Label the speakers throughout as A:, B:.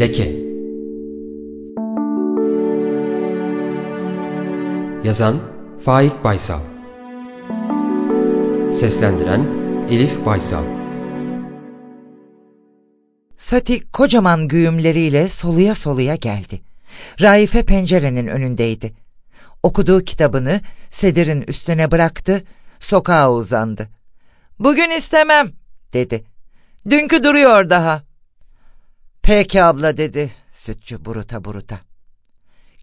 A: Leke Yazan Faik Baysal Seslendiren Elif Baysal
B: Sati kocaman güğümleriyle soluya soluya geldi. Raife pencerenin önündeydi. Okuduğu kitabını sedirin üstüne bıraktı, sokağa uzandı. ''Bugün istemem.'' dedi. ''Dünkü duruyor daha.'' ''Peki abla.'' dedi sütçü buruta buruta.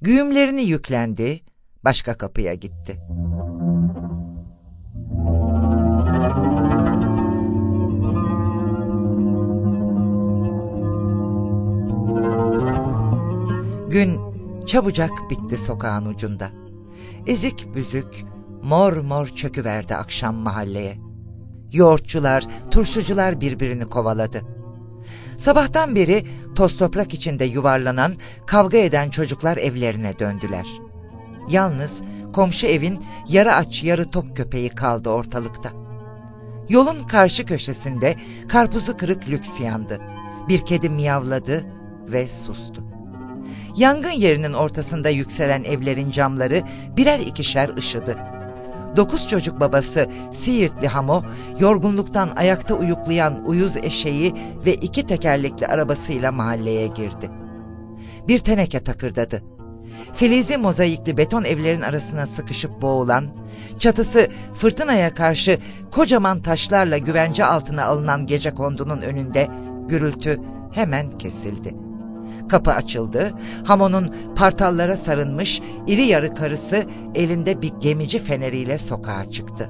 B: Güğümlerini yüklendi, başka kapıya gitti. Gün çabucak bitti sokağın ucunda. Ezik büzük, mor mor çöküverdi akşam mahalleye. Yoğurtçular, turşucular birbirini kovaladı. Sabahtan beri toz toprak içinde yuvarlanan, kavga eden çocuklar evlerine döndüler. Yalnız komşu evin yarı aç yarı tok köpeği kaldı ortalıkta. Yolun karşı köşesinde karpuzu kırık lüks yandı. Bir kedi miyavladı ve sustu. Yangın yerinin ortasında yükselen evlerin camları birer ikişer ışıdı. Dokuz çocuk babası Siirtli Hamo, yorgunluktan ayakta uyuklayan uyuz eşeği ve iki tekerlekli arabasıyla mahalleye girdi. Bir teneke takırdadı. Filizi mozaikli beton evlerin arasına sıkışıp boğulan, çatısı fırtınaya karşı kocaman taşlarla güvence altına alınan gece kondunun önünde gürültü hemen kesildi. Kapı açıldı, Hamon'un partallara sarılmış iri yarı karısı elinde bir gemici feneriyle sokağa çıktı.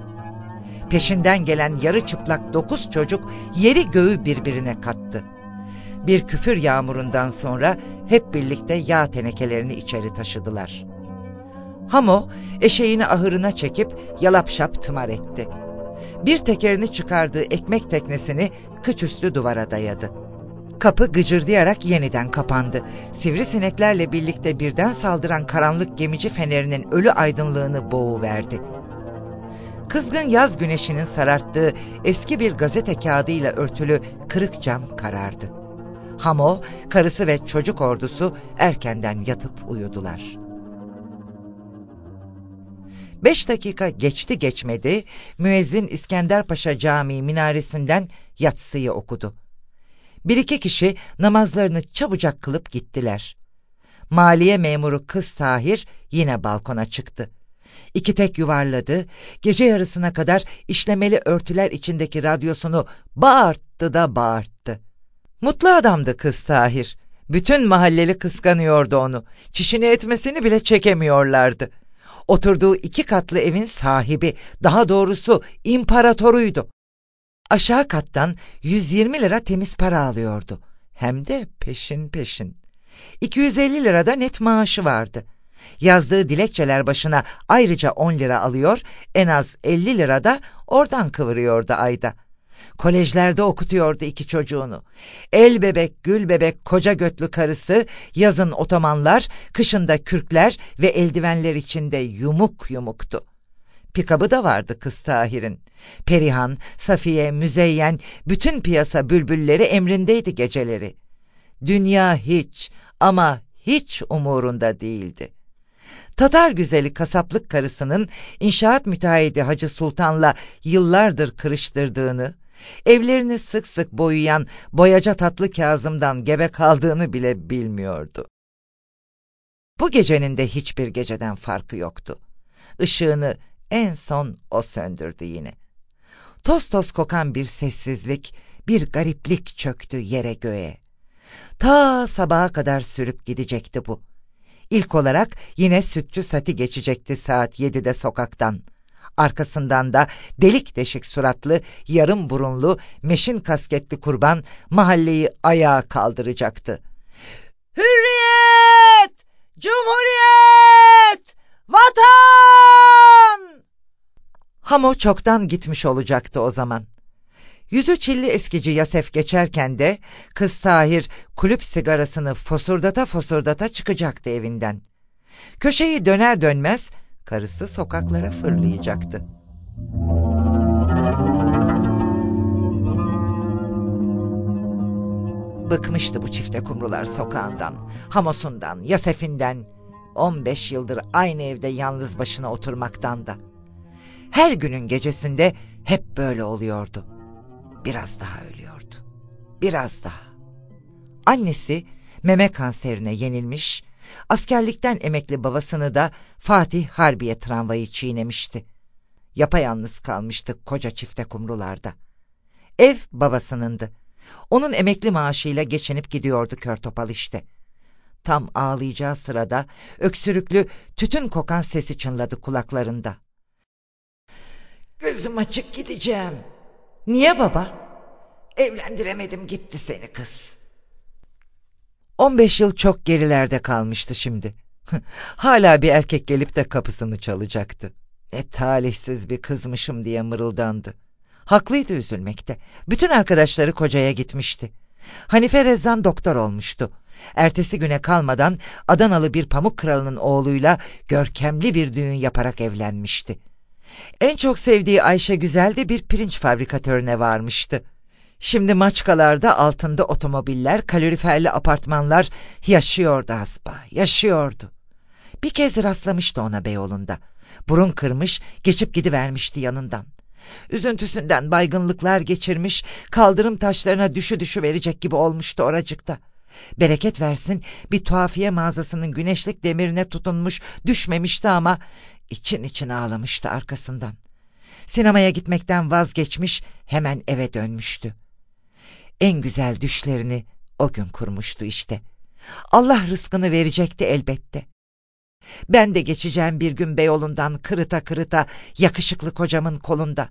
B: Peşinden gelen yarı çıplak dokuz çocuk yeri göğü birbirine kattı. Bir küfür yağmurundan sonra hep birlikte yağ tenekelerini içeri taşıdılar. Hamo eşeğini ahırına çekip yalapşap tımar etti. Bir tekerini çıkardığı ekmek teknesini kıçüstü duvara dayadı. Kapı gıcırdayarak yeniden kapandı. Sivrisineklerle birlikte birden saldıran karanlık gemici fenerinin ölü aydınlığını boğuverdi. Kızgın yaz güneşinin sararttığı eski bir gazete kağıdıyla örtülü kırık cam karardı. Hamo, karısı ve çocuk ordusu erkenden yatıp uyudular. Beş dakika geçti geçmedi, müezzin İskenderpaşa Camii minaresinden yatsıyı okudu. Bir iki kişi namazlarını çabucak kılıp gittiler. Maliye memuru kız Tahir yine balkona çıktı. İki tek yuvarladı, gece yarısına kadar işlemeli örtüler içindeki radyosunu bağırttı da bağırttı. Mutlu adamdı kız Tahir. Bütün mahalleli kıskanıyordu onu. Çişini etmesini bile çekemiyorlardı. Oturduğu iki katlı evin sahibi, daha doğrusu imparatoruydu. Aşağı kattan 120 lira temiz para alıyordu. Hem de peşin peşin. 250 lirada net maaşı vardı. Yazdığı dilekçeler başına ayrıca 10 lira alıyor, en az 50 lira da oradan kıvırıyordu ayda. Kolejlerde okutuyordu iki çocuğunu. El bebek, gül bebek, koca götlü karısı, yazın otomanlar, kışında kürkler ve eldivenler içinde yumuk yumuktu. Pikabı da vardı kız Tahir'in. Perihan, Safiye, Müzeyyen, bütün piyasa bülbülleri emrindeydi geceleri. Dünya hiç ama hiç umurunda değildi. Tatar güzeli kasaplık karısının inşaat müteahhidi Hacı Sultan'la yıllardır kırıştırdığını, evlerini sık sık boyayan boyaca tatlı Kazım'dan gebe kaldığını bile bilmiyordu. Bu gecenin de hiçbir geceden farkı yoktu. Işığını en son o söndürdü yine. Toz toz kokan bir sessizlik, bir gariplik çöktü yere göğe. Ta sabaha kadar sürüp gidecekti bu. İlk olarak yine sütçü sati geçecekti saat yedide sokaktan. Arkasından da delik deşik suratlı, yarım burunlu, meşin kasketli kurban mahalleyi ayağa kaldıracaktı. Hürriyet! Cumhuriyet! Vatan! Hamo çoktan gitmiş olacaktı o zaman. Yüzü çilli eskici Yasef geçerken de kız Tahir kulüp sigarasını fosurdata fosurdata çıkacaktı evinden. Köşeyi döner dönmez karısı sokaklara fırlayacaktı. Bıkmıştı bu çifte kumrular sokağından, hamosundan, yasefinden. 15 yıldır aynı evde yalnız başına oturmaktan da. Her günün gecesinde hep böyle oluyordu. Biraz daha ölüyordu. Biraz daha. Annesi meme kanserine yenilmiş, askerlikten emekli babasını da Fatih Harbiye tramvayı çiğnemişti. Yapayalnız kalmıştı koca çifte kumrularda. Ev babasınındı. Onun emekli maaşıyla geçinip gidiyordu kör topal işte. Tam ağlayacağı sırada öksürüklü tütün kokan sesi çınladı kulaklarında. Gözüm açık gideceğim. Niye baba? Evlendiremedim gitti seni kız. 15 yıl çok gerilerde kalmıştı şimdi. Hala bir erkek gelip de kapısını çalacaktı. Ne talihsiz bir kızmışım diye mırıldandı. Haklıydı üzülmekte. Bütün arkadaşları kocaya gitmişti. Hanife Rezzan doktor olmuştu. Ertesi güne kalmadan Adanalı bir pamuk kralının oğluyla görkemli bir düğün yaparak evlenmişti. En çok sevdiği Ayşe Güzel de bir pirinç fabrikatörüne varmıştı. Şimdi maçkalarda altında otomobiller, kaloriferli apartmanlar yaşıyordu aspa, yaşıyordu. Bir kez rastlamıştı ona Beyoğlu'nda. Burun kırmış, geçip gidivermişti yanından. Üzüntüsünden baygınlıklar geçirmiş, kaldırım taşlarına düşü düşü verecek gibi olmuştu oracıkta. Bereket versin bir tuhafiye mağazasının güneşlik demirine tutunmuş düşmemişti ama için için ağlamıştı arkasından. Sinemaya gitmekten vazgeçmiş hemen eve dönmüştü. En güzel düşlerini o gün kurmuştu işte. Allah rızkını verecekti elbette. Ben de geçeceğim bir gün Beyoğlu'ndan kırıta kırıta yakışıklı kocamın kolunda.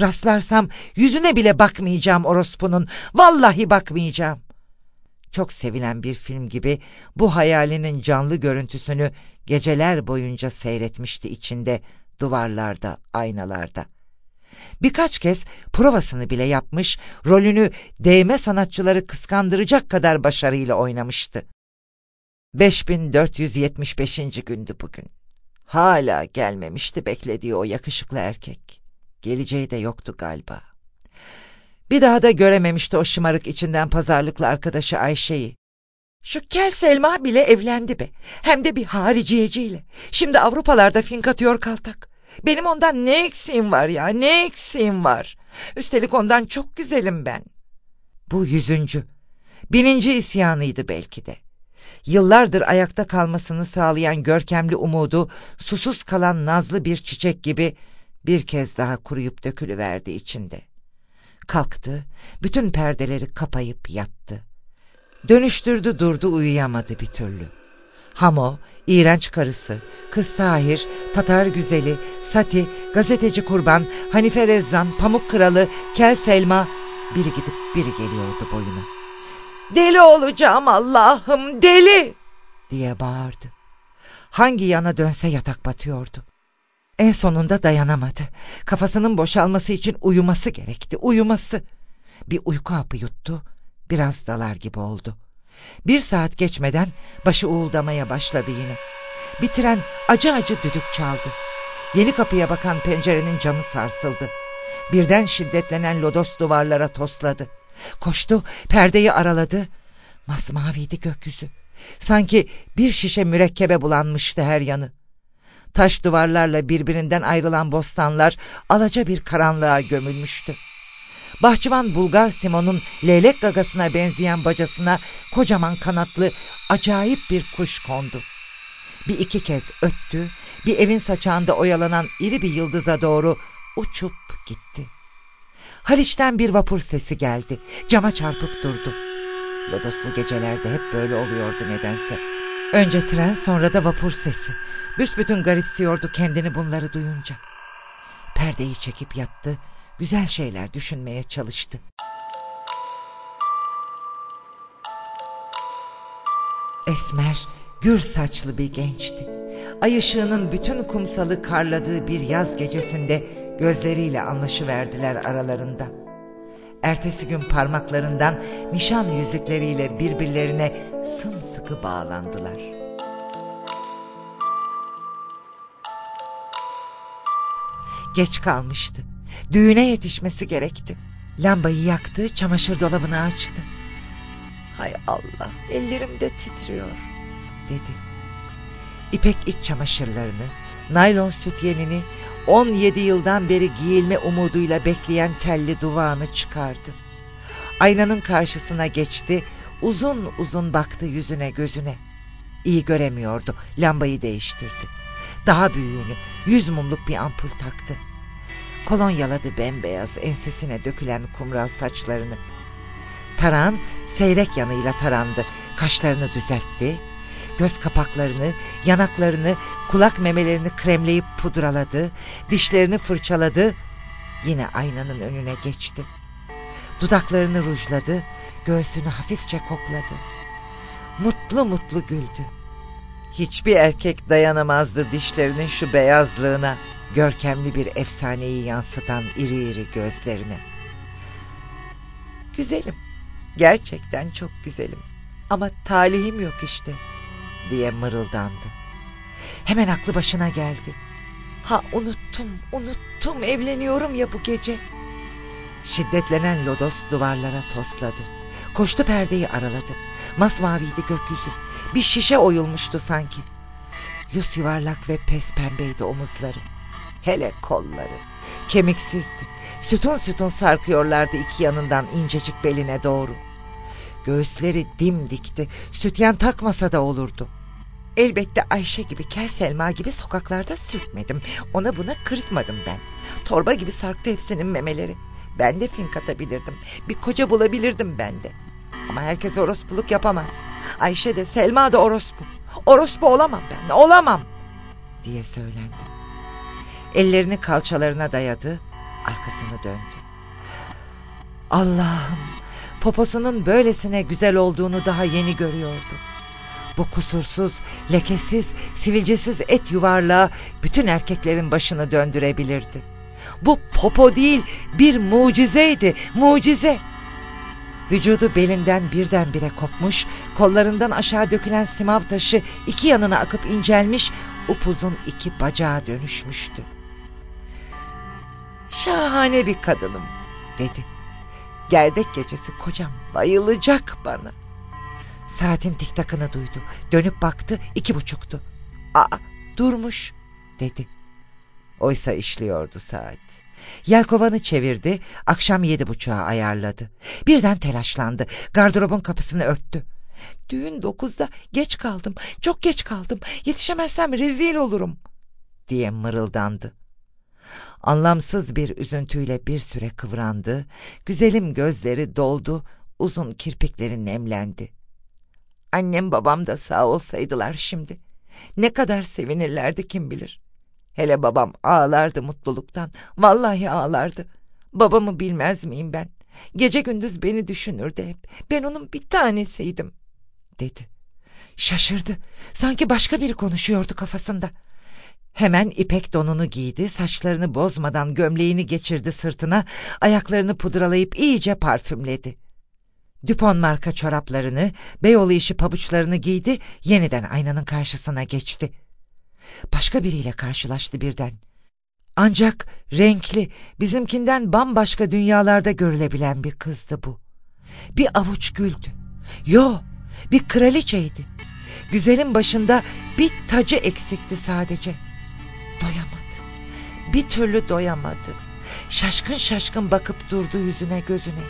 B: Rastlarsam yüzüne bile bakmayacağım orospunun. Vallahi bakmayacağım. Çok sevilen bir film gibi bu hayalinin canlı görüntüsünü geceler boyunca seyretmişti içinde, duvarlarda, aynalarda. Birkaç kez provasını bile yapmış, rolünü değme sanatçıları kıskandıracak kadar başarıyla oynamıştı. 5475. gündü bugün. Hala gelmemişti beklediği o yakışıklı erkek. Geleceği de yoktu galiba. Bir daha da görememişti o şımarık içinden pazarlıklı arkadaşı Ayşe'yi. Şu Kel Selma bile evlendi be. Hem de bir hariciyeciyle. Şimdi Avrupalarda fink atıyor kaltak. Benim ondan ne eksiğim var ya ne eksiğim var. Üstelik ondan çok güzelim ben. Bu yüzüncü. Bininci isyanıydı belki de. Yıllardır ayakta kalmasını sağlayan görkemli umudu susuz kalan nazlı bir çiçek gibi bir kez daha kuruyup dökülüverdi içinde. Kalktı, bütün perdeleri kapayıp yattı. Dönüştürdü durdu uyuyamadı bir türlü. Hamo, iğrenç karısı, kız Tahir, Tatar güzeli, Sati, gazeteci kurban, Hanife Rezzan, Pamuk kralı, Kel Selma biri gidip biri geliyordu boyuna. Deli olacağım Allah'ım deli diye bağırdı. Hangi yana dönse yatak batıyordu. En sonunda dayanamadı. Kafasının boşalması için uyuması gerekti. Uyuması. Bir uyku hapı yuttu. Biraz dalar gibi oldu. Bir saat geçmeden başı uğuldamaya başladı yine. Bir tren acı acı düdük çaldı. Yeni kapıya bakan pencerenin camı sarsıldı. Birden şiddetlenen lodos duvarlara tosladı. Koştu, perdeyi araladı. Masmaviydi gökyüzü. Sanki bir şişe mürekkebe bulanmıştı her yanı. Taş duvarlarla birbirinden ayrılan bostanlar alaca bir karanlığa gömülmüştü. Bahçıvan Bulgar Simon'un leylek gagasına benzeyen bacasına kocaman kanatlı acayip bir kuş kondu. Bir iki kez öttü, bir evin saçağında oyalanan iri bir yıldıza doğru uçup gitti. Haliç'ten bir vapur sesi geldi, cama çarpıp durdu. Lodoslu gecelerde hep böyle oluyordu nedense. Önce tren sonra da vapur sesi. Büsbütün garipsiyordu kendini bunları duyunca. Perdeyi çekip yattı, güzel şeyler düşünmeye çalıştı. Esmer, gür saçlı bir gençti. Ay ışığının bütün kumsalı karladığı bir yaz gecesinde gözleriyle anlaşıverdiler aralarında. Ertesi gün parmaklarından nişan yüzükleriyle birbirlerine sımsıkı bağlandılar. Geç kalmıştı. Düğüne yetişmesi gerekti. Lambayı yaktı, çamaşır dolabını açtı. Hay Allah ellerim de titriyor dedi. İpek iç çamaşırlarını, naylon süt yenini 17 yıldan beri giyilme umuduyla bekleyen telli duvağını çıkardı. Aynanın karşısına geçti, uzun uzun baktı yüzüne gözüne. İyi göremiyordu, lambayı değiştirdi. Daha büyüğünü, yüz mumluk bir ampul taktı. Kolonyaladı bembeyaz ensesine dökülen kumral saçlarını. Taran seyrek yanıyla tarandı, kaşlarını düzeltti, göz kapaklarını, yanaklarını, kulak memelerini kremleyip pudraladı, dişlerini fırçaladı, yine aynanın önüne geçti. Dudaklarını rujladı, göğsünü hafifçe kokladı. Mutlu mutlu güldü. Hiçbir erkek dayanamazdı dişlerinin şu beyazlığına, görkemli bir efsaneyi yansıtan iri iri gözlerine. Güzelim, gerçekten çok güzelim ama talihim yok işte diye mırıldandı. Hemen aklı başına geldi. Ha unuttum, unuttum evleniyorum ya bu gece. Şiddetlenen lodos duvarlara tosladı. Koştu perdeyi araladı. Masmaviydi gökyüzü. Bir şişe oyulmuştu sanki. Yüz yuvarlak ve pes pembeydi omuzları. Hele kolları. Kemiksizdi. Sütun sütun sarkıyorlardı iki yanından incecik beline doğru. Göğüsleri dimdikti. Sütyen takmasa da olurdu. Elbette Ayşe gibi, Kel Selma gibi sokaklarda sürtmedim. Ona buna kırıtmadım ben. Torba gibi sarktı hepsinin memeleri. Ben de fink atabilirdim. Bir koca bulabilirdim ben de. Ama herkes orospuluk yapamaz. Ayşe de Selma da orospu. Orospu olamam ben, olamam diye söylendi. Ellerini kalçalarına dayadı, arkasını döndü. Allah'ım, poposunun böylesine güzel olduğunu daha yeni görüyordu. Bu kusursuz, lekesiz, sivilcesiz et yuvarlağı bütün erkeklerin başını döndürebilirdi. Bu popo değil, bir mucizeydi, mucize. Vücudu belinden birdenbire kopmuş, kollarından aşağı dökülen simav taşı iki yanına akıp incelmiş, upuzun iki bacağa dönüşmüştü. Şahane bir kadınım, dedi. Gerdek gecesi kocam bayılacak bana. Saatin tiktakını duydu. Dönüp baktı iki buçuktu. Aa durmuş dedi. Oysa işliyordu saat. Yelkovanı çevirdi, akşam yedi buçuğa ayarladı. Birden telaşlandı, gardırobun kapısını örttü. Düğün dokuzda, geç kaldım, çok geç kaldım, yetişemezsem rezil olurum, diye mırıldandı. Anlamsız bir üzüntüyle bir süre kıvrandı, güzelim gözleri doldu, uzun kirpikleri nemlendi. Annem babam da sağ olsaydılar şimdi. Ne kadar sevinirlerdi kim bilir. Hele babam ağlardı mutluluktan. Vallahi ağlardı. Babamı bilmez miyim ben? Gece gündüz beni düşünürdü hep. Ben onun bir tanesiydim, dedi. Şaşırdı. Sanki başka biri konuşuyordu kafasında. Hemen ipek donunu giydi, saçlarını bozmadan gömleğini geçirdi sırtına, ayaklarını pudralayıp iyice parfümledi. Dupont marka çoraplarını, Beyoğlu işi pabuçlarını giydi, yeniden aynanın karşısına geçti. Başka biriyle karşılaştı birden. Ancak renkli, bizimkinden bambaşka dünyalarda görülebilen bir kızdı bu. Bir avuç güldü. Yo, bir kraliçeydi. Güzelin başında bir tacı eksikti sadece. Doyamadı. Bir türlü doyamadı. Şaşkın şaşkın bakıp durdu yüzüne gözüne.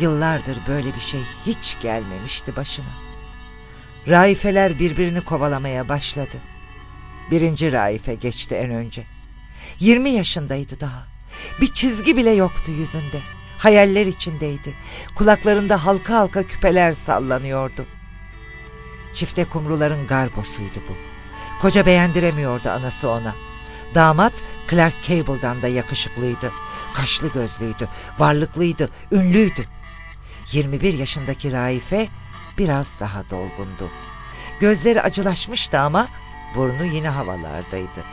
B: Yıllardır böyle bir şey hiç gelmemişti başına. Raifeler birbirini kovalamaya başladı. Birinci Raife geçti en önce. Yirmi yaşındaydı daha. Bir çizgi bile yoktu yüzünde. Hayaller içindeydi. Kulaklarında halka halka küpeler sallanıyordu. Çifte kumruların garbosuydu bu. Koca beğendiremiyordu anası ona. Damat Clark Cable'dan da yakışıklıydı. Kaşlı gözlüydü, varlıklıydı, ünlüydü. 21 yaşındaki Raife biraz daha dolgundu. Gözleri acılaşmıştı ama burnu yine havalardaydı.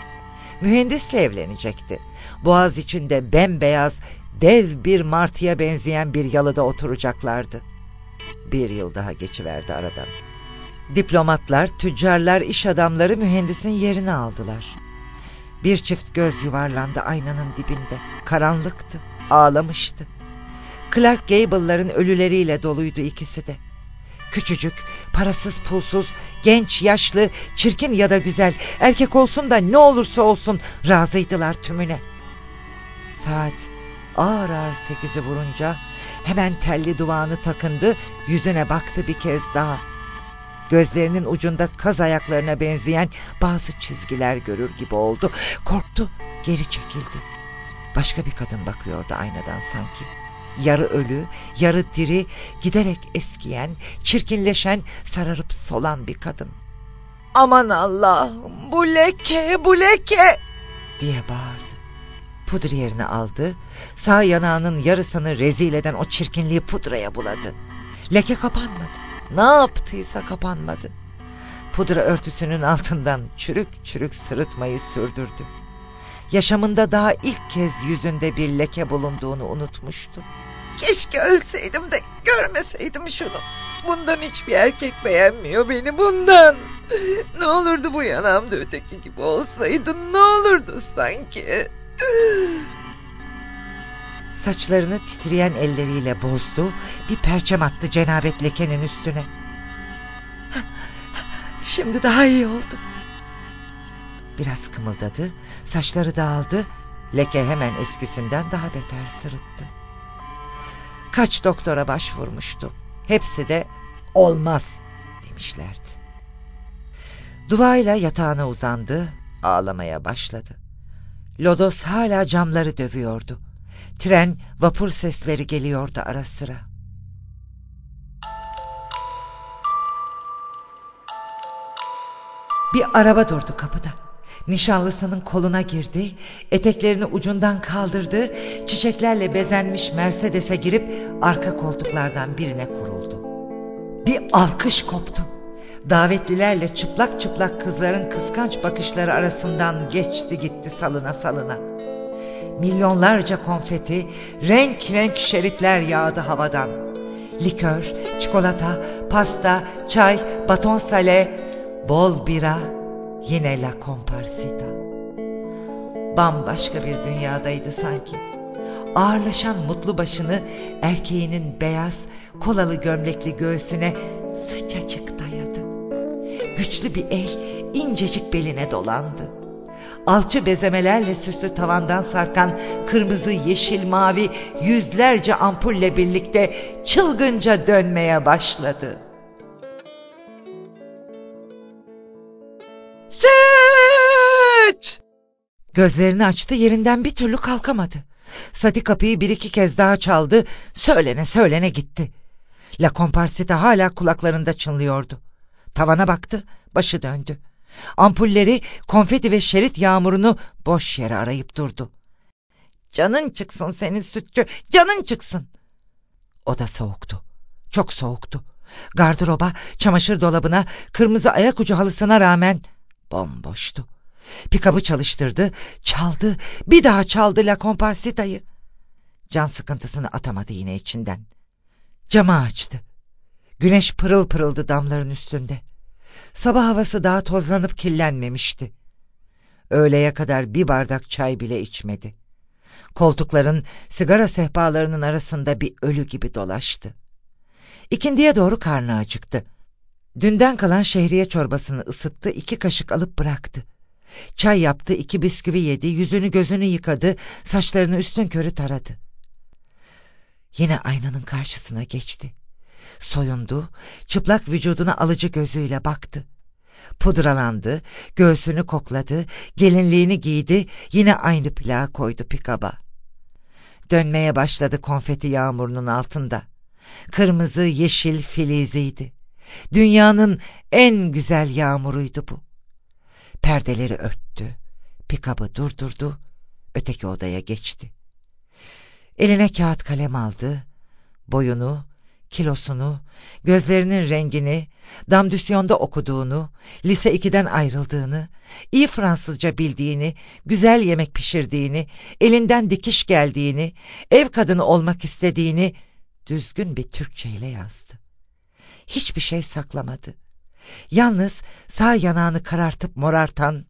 B: Mühendisle evlenecekti. Boğaz içinde bembeyaz, dev bir martıya benzeyen bir yalıda oturacaklardı. Bir yıl daha geçiverdi aradan. Diplomatlar, tüccarlar, iş adamları mühendisin yerini aldılar. Bir çift göz yuvarlandı aynanın dibinde. Karanlıktı, ağlamıştı. Clark Gable'ların ölüleriyle doluydu ikisi de. Küçücük, parasız pulsuz, genç, yaşlı, çirkin ya da güzel, erkek olsun da ne olursa olsun razıydılar tümüne. Saat ağır ağır sekizi vurunca hemen telli duvağını takındı, yüzüne baktı bir kez daha. Gözlerinin ucunda kaz ayaklarına benzeyen bazı çizgiler görür gibi oldu. Korktu, geri çekildi. Başka bir kadın bakıyordu aynadan sanki. Yarı ölü, yarı diri, giderek eskiyen, çirkinleşen, sararıp solan bir kadın. Aman Allah'ım bu leke, bu leke diye bağırdı. Pudra aldı, sağ yanağının yarısını rezil eden o çirkinliği pudraya buladı. Leke kapanmadı. Ne yaptıysa kapanmadı. Pudra örtüsünün altından çürük çürük sırıtmayı sürdürdü. Yaşamında daha ilk kez yüzünde bir leke bulunduğunu unutmuştu. Keşke ölseydim de görmeseydim şunu. Bundan hiçbir erkek beğenmiyor beni bundan. Ne olurdu bu yanağımda öteki gibi olsaydı ne olurdu sanki. Saçlarını titreyen elleriyle bozdu, bir perçem attı cenabet lekenin üstüne. Şimdi daha iyi oldu. Biraz kımıldadı, saçları dağıldı, leke hemen eskisinden daha beter sırıttı. Kaç doktora başvurmuştu. Hepsi de olmaz demişlerdi. Duayla yatağına uzandı, ağlamaya başladı. Lodos hala camları dövüyordu. Tren, vapur sesleri geliyordu ara sıra. Bir araba durdu kapıda. Nişanlısının koluna girdi, eteklerini ucundan kaldırdı, çiçeklerle bezenmiş Mercedes'e girip arka koltuklardan birine kuruldu. Bir alkış koptu. Davetlilerle çıplak çıplak kızların kıskanç bakışları arasından geçti gitti salına salına. Milyonlarca konfeti, renk renk şeritler yağdı havadan. Likör, çikolata, pasta, çay, baton sale, bol bira, yine la comparsita. Bambaşka bir dünyadaydı sanki. Ağırlaşan mutlu başını erkeğinin beyaz, kolalı gömlekli göğsüne sıcacık dayadı. Güçlü bir el incecik beline dolandı. Alçı bezemelerle süslü tavandan sarkan kırmızı, yeşil, mavi yüzlerce ampulle birlikte çılgınca dönmeye başladı. Süt! Gözlerini açtı yerinden bir türlü kalkamadı. Sadi kapıyı bir iki kez daha çaldı, söylene söylene gitti. La Comparsita hala kulaklarında çınlıyordu. Tavana baktı, başı döndü. Ampulleri, konfeti ve şerit yağmurunu boş yere arayıp durdu. Canın çıksın senin sütçü, canın çıksın. O da soğuktu, çok soğuktu. Gardıroba, çamaşır dolabına, kırmızı ayak ucu halısına rağmen bomboştu. Pikabı çalıştırdı, çaldı, bir daha çaldı La Comparsita'yı. Can sıkıntısını atamadı yine içinden. Camı açtı. Güneş pırıl pırıldı damların üstünde. Sabah havası daha tozlanıp kirlenmemişti. Öğleye kadar bir bardak çay bile içmedi. Koltukların, sigara sehpalarının arasında bir ölü gibi dolaştı. İkindiye doğru karnı acıktı. Dünden kalan şehriye çorbasını ısıttı, iki kaşık alıp bıraktı. Çay yaptı, iki bisküvi yedi, yüzünü gözünü yıkadı, saçlarını üstün körü taradı. Yine aynanın karşısına geçti. Soyundu, çıplak vücuduna alıcı gözüyle baktı. Pudralandı, göğsünü kokladı, gelinliğini giydi, yine aynı plağı koydu pikaba. Dönmeye başladı konfeti yağmurunun altında. Kırmızı yeşil filiziydi. Dünyanın en güzel yağmuruydu bu. Perdeleri örttü, pikabı durdurdu, öteki odaya geçti. Eline kağıt kalem aldı, boyunu, kilosunu, gözlerinin rengini, damdüsyonda okuduğunu, lise 2'den ayrıldığını, iyi Fransızca bildiğini, güzel yemek pişirdiğini, elinden dikiş geldiğini, ev kadını olmak istediğini düzgün bir Türkçeyle yazdı. Hiçbir şey saklamadı. Yalnız sağ yanağını karartıp morartan,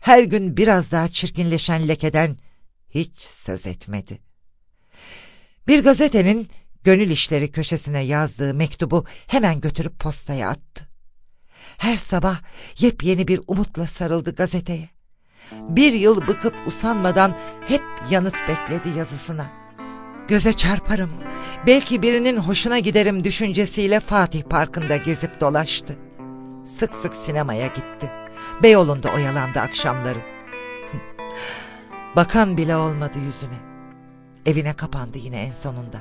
B: her gün biraz daha çirkinleşen lekeden hiç söz etmedi. Bir gazetenin Gönül işleri köşesine yazdığı mektubu hemen götürüp postaya attı. Her sabah yepyeni bir umutla sarıldı gazeteye. Bir yıl bıkıp usanmadan hep yanıt bekledi yazısına. Göze çarparım, belki birinin hoşuna giderim düşüncesiyle Fatih Parkı'nda gezip dolaştı. Sık sık sinemaya gitti. Beyoğlu'nda oyalandı akşamları. Bakan bile olmadı yüzüne. Evine kapandı yine en sonunda.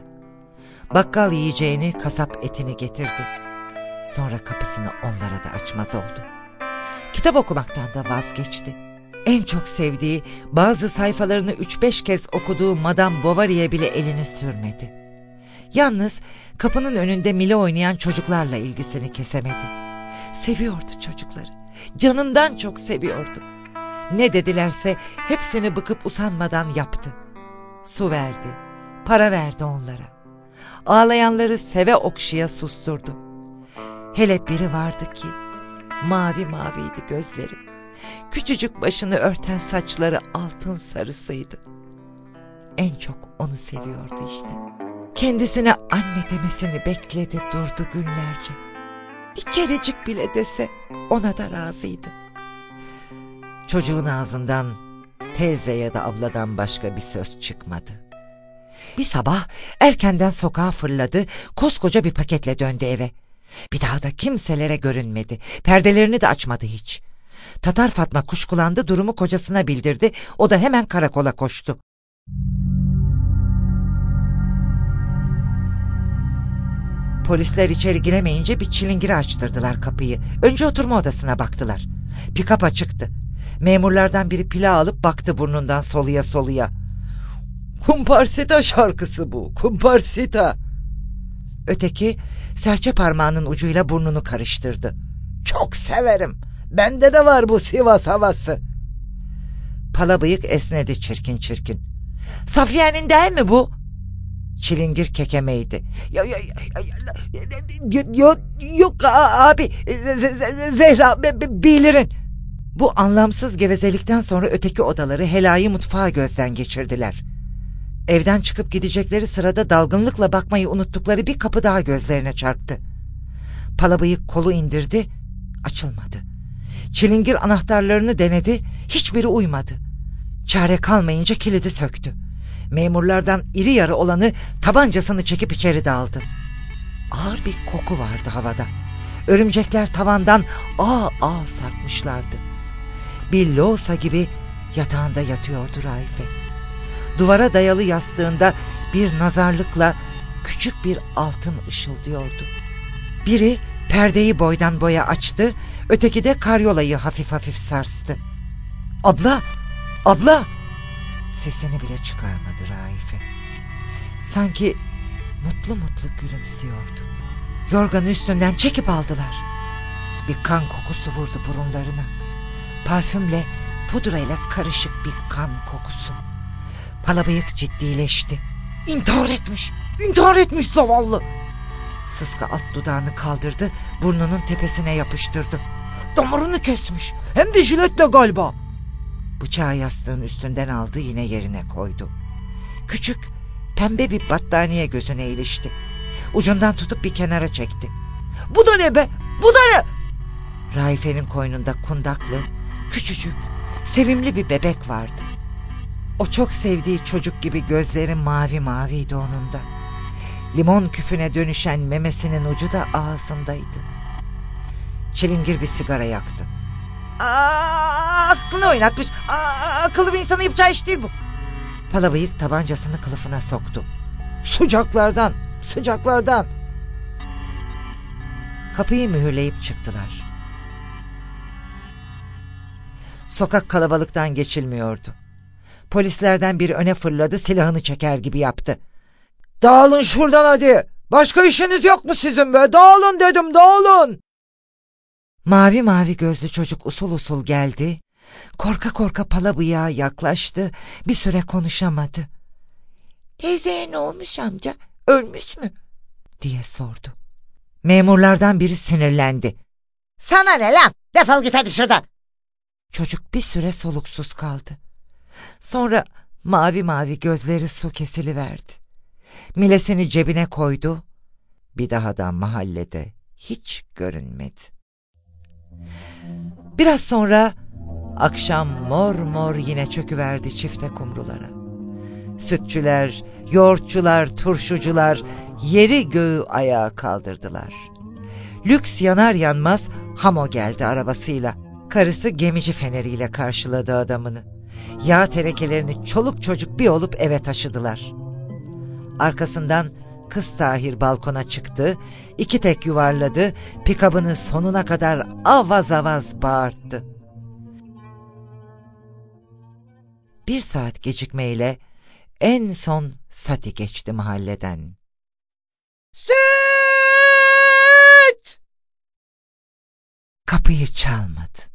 B: Bakkal yiyeceğini, kasap etini getirdi. Sonra kapısını onlara da açmaz oldu. Kitap okumaktan da vazgeçti. En çok sevdiği, bazı sayfalarını üç beş kez okuduğu Madame Bovary'e bile elini sürmedi. Yalnız kapının önünde mile oynayan çocuklarla ilgisini kesemedi. Seviyordu çocukları. Canından çok seviyordu. Ne dedilerse hepsini bıkıp usanmadan yaptı. Su verdi, para verdi onlara. Ağlayanları seve okşaya susturdu. Hele biri vardı ki mavi maviydi gözleri. Küçücük başını örten saçları altın sarısıydı. En çok onu seviyordu işte. Kendisine anne demesini bekledi durdu günlerce. Bir kerecik bile dese ona da razıydı. Çocuğun ağzından teyze ya da abladan başka bir söz çıkmadı. Bir sabah erkenden sokağa fırladı, koskoca bir paketle döndü eve. Bir daha da kimselere görünmedi, perdelerini de açmadı hiç. Tatar Fatma kuşkulandı, durumu kocasına bildirdi, o da hemen karakola koştu. Polisler içeri giremeyince bir çilingiri açtırdılar kapıyı. Önce oturma odasına baktılar. Pikap açıktı. Memurlardan biri pila alıp baktı burnundan soluya soluya. Kumparsita şarkısı bu, kumparsita. Öteki serçe parmağının ucuyla burnunu karıştırdı. Çok severim. Bende de var bu Sivas havası. Pala bıyık esnedi çirkin çirkin. Safiye'nin değil mi bu? Çilingir kekemeydi. Yok yok yok yok abi Zehra bilirin. Bu anlamsız gevezelikten sonra öteki odaları helayı mutfağa gözden geçirdiler. Evden çıkıp gidecekleri sırada dalgınlıkla bakmayı unuttukları bir kapı daha gözlerine çarptı. Palabıyık kolu indirdi, açılmadı. Çilingir anahtarlarını denedi, hiçbiri uymadı. Çare kalmayınca kilidi söktü. Memurlardan iri yarı olanı tabancasını çekip içeri daldı. Ağır bir koku vardı havada. Örümcekler tavandan ağ ağ sarkmışlardı. Bir loğusa gibi yatağında yatıyordu Raife. Duvara dayalı yastığında bir nazarlıkla küçük bir altın ışıldıyordu. Biri perdeyi boydan boya açtı, öteki de karyolayı hafif hafif sarstı. Abla, abla! Sesini bile çıkarmadı Raife. Sanki mutlu mutlu gülümsüyordu. Yorganı üstünden çekip aldılar. Bir kan kokusu vurdu burunlarına. Parfümle, pudrayla karışık bir kan kokusu. Palabıyık ciddileşti. İntihar etmiş, intihar etmiş zavallı. Sıska alt dudağını kaldırdı, burnunun tepesine yapıştırdı. Damarını kesmiş, hem de jiletle galiba. Bıçağı yastığın üstünden aldı yine yerine koydu. Küçük, pembe bir battaniye gözüne ilişti. Ucundan tutup bir kenara çekti. Bu da ne be? Bu da ne? Raife'nin koynunda kundaklı, küçücük, sevimli bir bebek vardı. O çok sevdiği çocuk gibi gözleri mavi maviydi onun da. Limon küfüne dönüşen memesinin ucu da ağzındaydı. Çilingir bir sigara yaktı. Aa, aklını oynatmış. Aa, akıllı bir insanın yapacağı iş değil bu. Palavıyık tabancasını kılıfına soktu. Sıcaklardan, sıcaklardan. Kapıyı mühürleyip çıktılar. Sokak kalabalıktan geçilmiyordu. Polislerden biri öne fırladı silahını çeker gibi yaptı. Dağılın şuradan hadi. Başka işiniz yok mu sizin be? Dağılın dedim dağılın. Mavi mavi gözlü çocuk usul usul geldi. Korka korka pala bıyağa yaklaştı. Bir süre konuşamadı. Teyzeye ne olmuş amca? Ölmüş mü? diye sordu. Memurlardan biri sinirlendi. Sana ne lan? Defol git hadi şuradan. Çocuk bir süre soluksuz kaldı. Sonra mavi mavi gözleri su kesili verdi. Milesini cebine koydu. Bir daha da mahallede hiç görünmedi. Biraz sonra akşam mor mor yine çöküverdi çifte kumrulara. Sütçüler, yoğurtçular, turşucular yeri göğü ayağa kaldırdılar. Lüks yanar yanmaz Hamo geldi arabasıyla. Karısı gemici feneriyle karşıladı adamını. Yağ tenekelerini çoluk çocuk bir olup eve taşıdılar. Arkasından kız Tahir balkona çıktı, iki tek yuvarladı, pikabını sonuna kadar avaz avaz bağırttı. Bir saat gecikmeyle en son Sati geçti mahalleden. Süt! Kapıyı çalmadı.